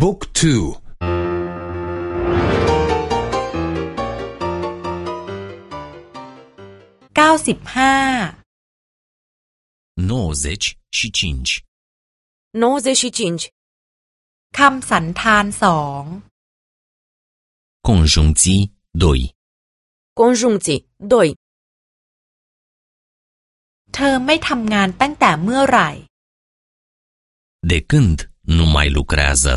บุ๊กทูเก้าสิบห้า nouăzeci și cinci 95. คำสันธานสอง conjuncții doi Conjuncții 2. เธอไม่ทำงานตั้งแต่เมื่อไหร่ De când nu mai lucrează?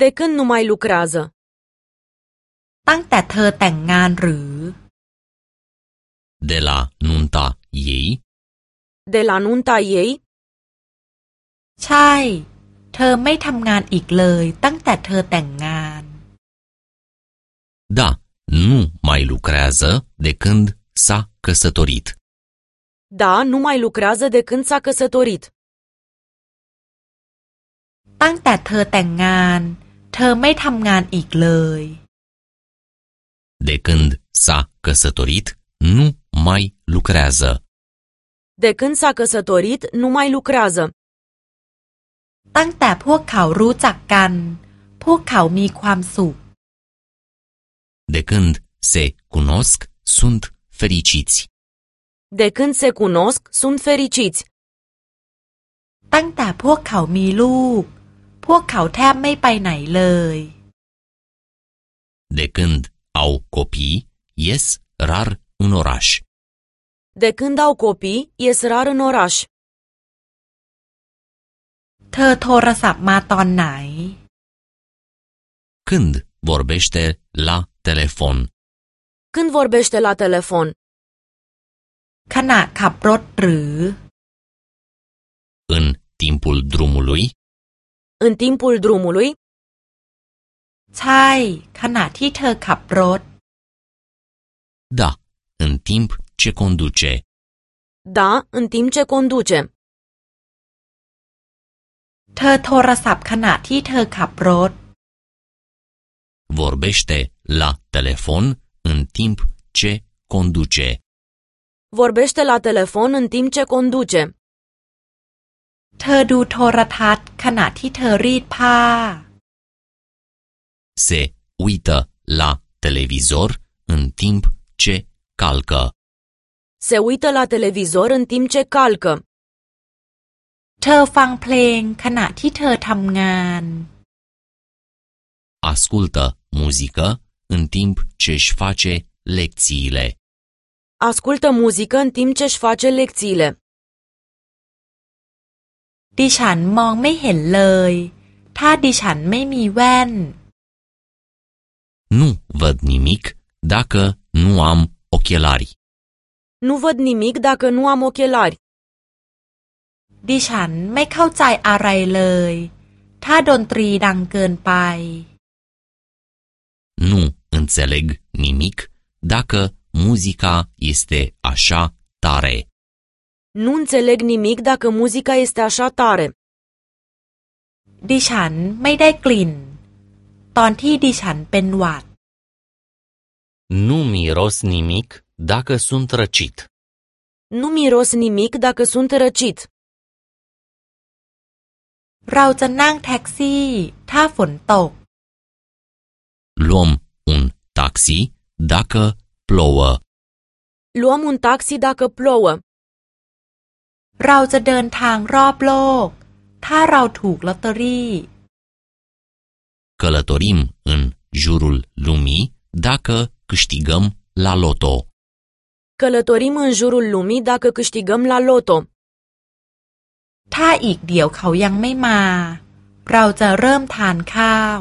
De când nu mai lucrează? ตั้งแต่เธอแต่งงานหรือ De la nunta ei? De la nunta ei? ใช่ เธอไม่ทำงานอีกเลย ตั้งแต่เธอแต่งงาน Da, nu mai lucrează de când s-a căsătorit. Da, nu mai lucrează de când s-a căsătorit. ตั้งแต่เธอแต่งงาน เธอไม่ทำงานอีกเลย De când s-a căsătorit, nu mai lucrează. De când s-a căsătorit, nu mai lucrează. ตั้งแต่พวกเขารู้จักกัน พวกเขามีความสุข De când se cunosc, sunt fericiți. De când se cunosc, sunt fericiți. ตั้งแต่พวกเขามีลูก พ วกเขาแทบไม่ไปไหนเลย De când au copii, ies rar în oraș. De când au copii, ies rar în oraș. เธอโทรศัพท์มาตอนไหน Când vorbește la telefon? Când vorbește la telefon? ขณะขับรถหรือ În timpul drumului? În timpul drumului? ใช่ ขณะที่เธอขับรถ Da, în timp ce conduce. Da, în timp ce conduce. เธอโทรศัพท์ขณะที่เธอขับรถ Vorbește la telefon în timp ce conduce. Vorbește la telefon în timp ce conduce. เธอดูโทรทัศน์ ขณะที่เธอรีดผ้า Se uită la televizor în timp ce calcă. Se uită la televizor în timp ce calcă. เธอฟังเพลง ขณะที่เธอทำงาน Ascultă muzică în timp ce își face lecțiile. Ascultă muzică în timp ce își face lecțiile. ดิฉันมองไม่เห็นเลย ถ้าดิฉันไม่มีแว่น Nu văd nimic dacă nu am ochelari. Nu văd nimic dacă nu am ochelari. ดิฉันไม่เข้าใจอะไรเลย ถ้าดนตรีดังเกินไป Nu înțeleg nimic dacă muzica este așa tare. Nu înțeleg nimic dacă muzica este așa tare. ดิฉันไม่ได้กลิ่น ตอนที่ดิฉันเป็นหวัด Nu miros nimic dacă sunt răcit. Nu miros nimic dacă sunt răcit. เราจะนั่งแท็กซี่ ถ้าฝนตก Luăm un taxi dacă plouă. Luăm un taxi dacă plouă. เราจะเดินทางรอบโลก ถ้าเราถูกลอตเตอรี่ Călătorim în jurul lumii dacă câștigăm la loto. Călătorim în jurul lumii dacă câștigăm la loto. ถ้าอีกเดี๋ยวเขายังไม่มา เราจะเริ่มทานข้าว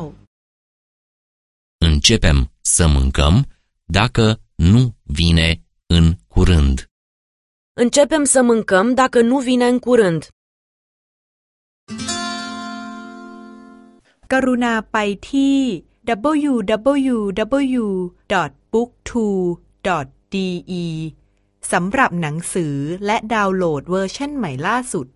Începem să mâncăm dacă nu vine în curând. Începem să mâncăm dacă nu vine în curând. กรุณาไปที่ www.booktwo.de สำหรับหนังสือและดาวน์โหลดเวอร์ชันใหม่ล่าสุด